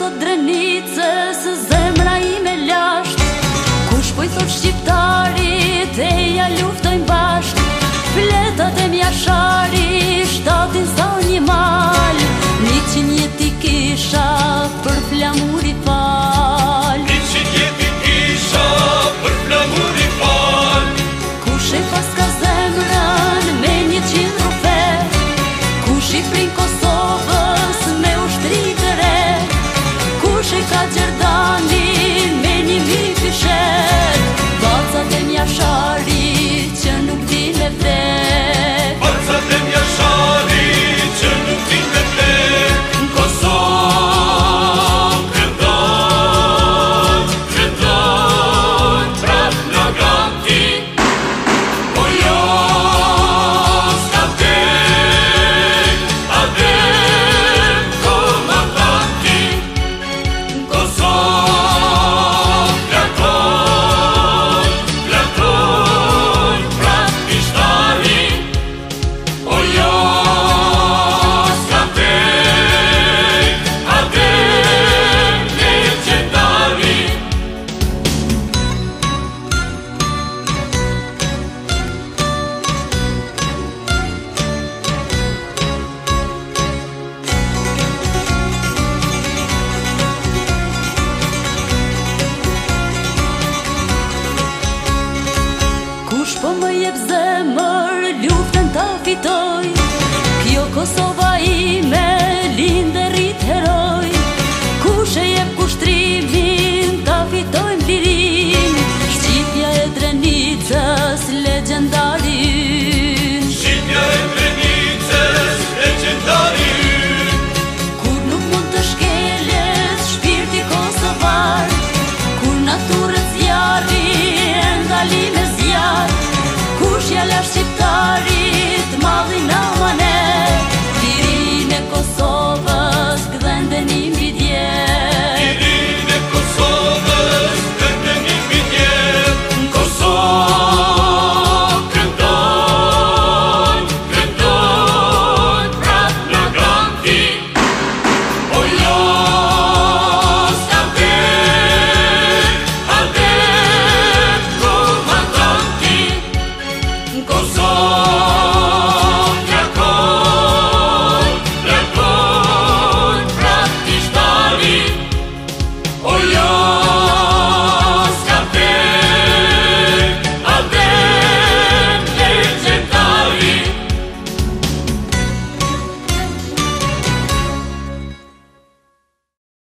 o drăniță să zări Kush po më jep zemër, luftën ta fitoj. Kjo Kosova ime lindë